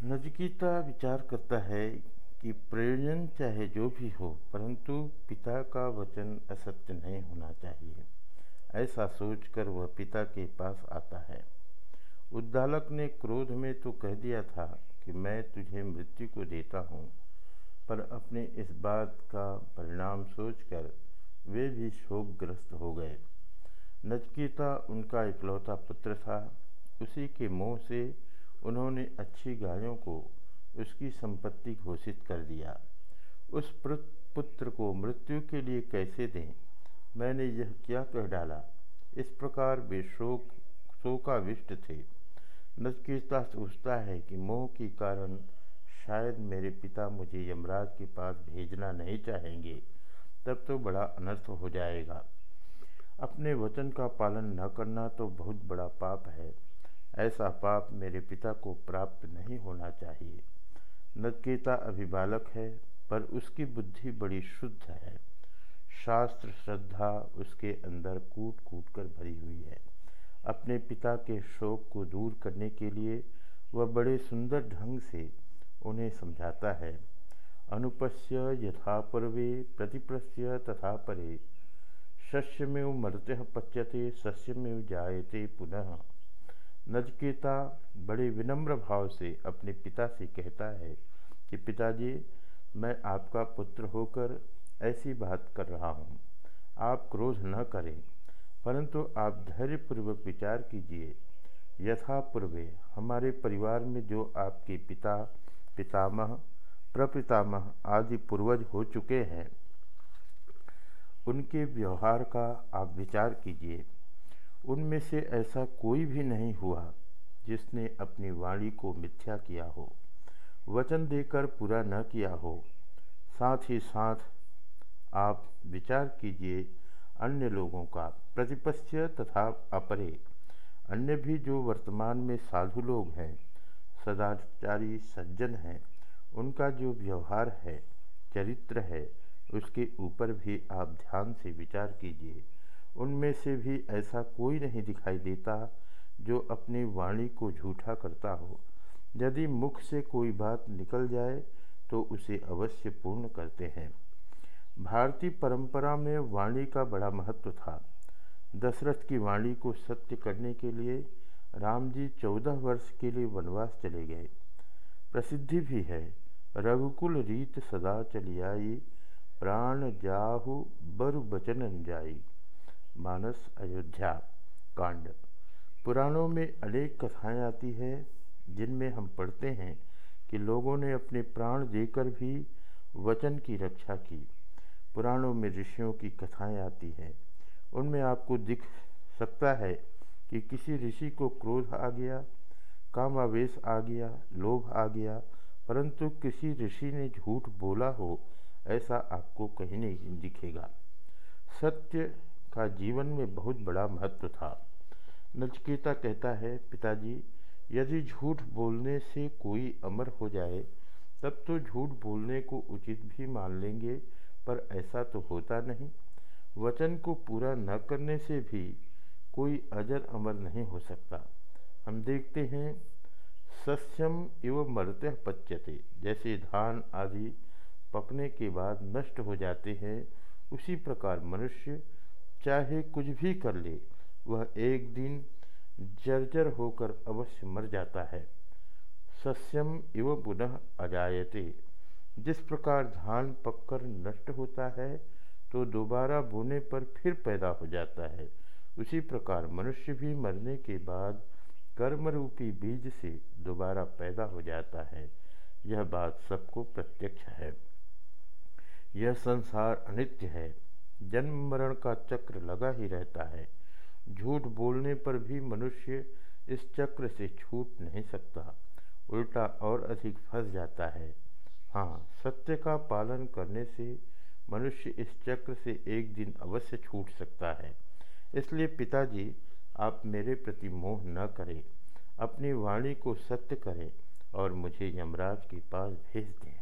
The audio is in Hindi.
नचिकेता विचार करता है कि प्रयोजन चाहे जो भी हो, परंतु पिता का वचन असत्य नहीं होना चाहिए। ऐसा सोचकर वह पिता के पास आता है। उद्दालक ने क्रोध में तो कह दिया था कि मैं तुझे मृत्यु को देता हूँ, पर अपने इस बात का परिणाम सोचकर वे भी शोकग्रस्त हो गए। नचकीता उनका इकलौता पुत्र था। उसी के मुँह से उन्होंने अच्छी गायों को उसकी संपत्ति घोषित कर दिया। उस पुत्र को मृत्यु के लिए कैसे दें? मैंने यह क्या कह डाला? इस प्रकार वे शोक, शोकाविष्ट थे। नचकेता सोचता है कि मोह के कारण शायद मेरे पिता मुझे यमराज के पास भेजना नहीं चाहेंगे, तब तो बड़ा अनर्थ हो जाएगा। अपने वचन का पालन न करना तो बहुत बड़ा पाप है। ऐसा पाप मेरे पिता को प्राप्त नहीं होना चाहिए। नचकेता अभी बालक है, पर उसकी बुद्धि बड़ी शुद्ध है। शास्त्र श्रद्धा उसके अंदर कूट कूट कर भरी हुई है। अपने पिता के शोक को दूर करने के लिए वह बड़े सुंदर ढंग से उन्हें समझाता है। अनुपस्य यथा पूर्वे, प्रतिप्रस्य तथा परे। शस्यमेव मृत्य पच्यते सस्यमेव जायते पुनः। नचकेता बड़े विनम्र भाव से अपने पिता से कहता है कि पिताजी, मैं आपका पुत्र होकर ऐसी बात कर रहा हूँ। आप क्रोध न करें, परंतु आप धैर्यपूर्वक विचार कीजिए। यथा पूर्वे हमारे परिवार में जो आपके पिता, पितामह, प्रपितामह आदि पूर्वज हो चुके हैं, उनके व्यवहार का आप विचार कीजिए। उनमें से ऐसा कोई भी नहीं हुआ जिसने अपनी वाणी को मिथ्या किया हो। वचन देकर पूरा न किया हो। साथ ही साथ आप विचार कीजिए अन्य लोगों का प्रतिपस्य तथा अपरे। अन्य भी जो वर्तमान में साधु लोग हैं, सदाचारी सज्जन हैं, उनका जो व्यवहार है, चरित्र है, उसके ऊपर भी आप ध्यान से विचार कीजिए। उनमें से भी ऐसा कोई नहीं दिखाई देता जो अपनी वाणी को झूठा करता हो। यदि मुख से कोई बात निकल जाए तो उसे अवश्य पूर्ण करते हैं। भारतीय परंपरा में वाणी का बड़ा महत्व था। दशरथ की वाणी को सत्य करने के लिए राम जी चौदह वर्ष के लिए वनवास चले गए। प्रसिद्धि भी है। रघुकुल रीत सदा चली आई, प्राण जाहु बरु बचन जाई। मानस अयोध्या कांड। पुराणों में अनेक कथाएँ आती हैं, जिनमें हम पढ़ते हैं कि लोगों ने अपने प्राण देकर भी वचन की रक्षा की। पुराणों में ऋषियों की कथाएँ आती हैं। उनमें आपको दिख सकता है कि किसी ऋषि को क्रोध आ गया, कामावेश आ गया, लोभ आ गया, परंतु किसी ऋषि ने झूठ बोला हो, ऐसा आपको कहीं नहीं दिखेगा। सत्य का जीवन में बहुत बड़ा महत्व था। नचकेता कहता है, पिताजी, यदि झूठ बोलने से कोई अमर हो जाए, तब तो झूठ बोलने को उचित भी मान लेंगे, पर ऐसा तो होता नहीं। वचन को पूरा न करने से भी कोई अजर अमर नहीं हो सकता। हम देखते हैं, सस्यम एवं मरते पच्यते। जैसे धान आदि पकने के बाद नष्ट हो जाते हैं, उसी प्रकार मनुष्य चाहे कुछ भी कर ले, वह एक दिन जर्जर होकर अवश्य मर जाता है। सस्यम इव पुनः अजायते। जिस प्रकार धान पककर नष्ट होता है तो दोबारा बोने पर फिर पैदा हो जाता है। उसी प्रकार मनुष्य भी मरने के बाद कर्म रूपी बीज से दोबारा पैदा हो जाता है। यह बात सबको प्रत्यक्ष है। यह संसार अनित्य है। जन्म मरण का चक्र लगा ही रहता है। झूठ बोलने पर भी मनुष्य इस चक्र से छूट नहीं सकता। उल्टा और अधिक फंस जाता है। हाँ सत्य का पालन करने से मनुष्य इस चक्र से एक दिन अवश्य छूट सकता है। इसलिए पिताजी, आप मेरे प्रति मोह न करें। अपनी वाणी को सत्य करें और मुझे यमराज के पास भेज दें।